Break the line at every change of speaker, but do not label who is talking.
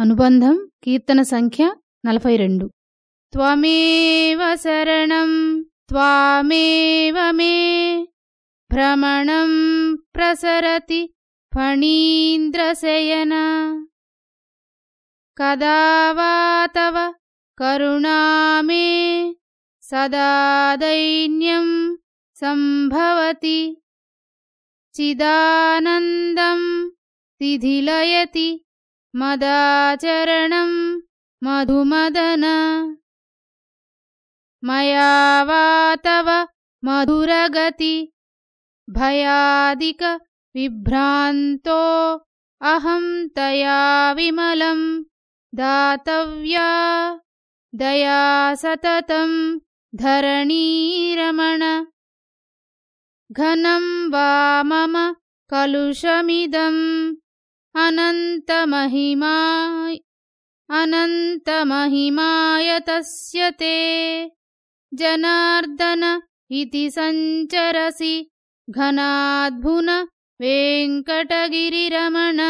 అనుబంధం కీర్తన సంఖ్య నలభై రెండు త్వమేవ శరణం త్వమేవ మే. భ్రమణం ప్రసరతి ఫణీంద్రశయన. కదా తవ కరుణామే సదా దైన్యం సంభవతి. చిదానందం తిథిలయతి मदाचरणम् मधुमदन। मया वा तव मधुरगति भयादिकविभ्रान्तो अहं तया विमलम् दातव्या दया सततं धरणीरमण। घनं वा मम कलुषमिदम् अनन्तमहिमा अनन्तमहिमायतस्य ते। जनार्दन इति सञ्चरसि घनाद्भुन वेङ्कटगिरिरमण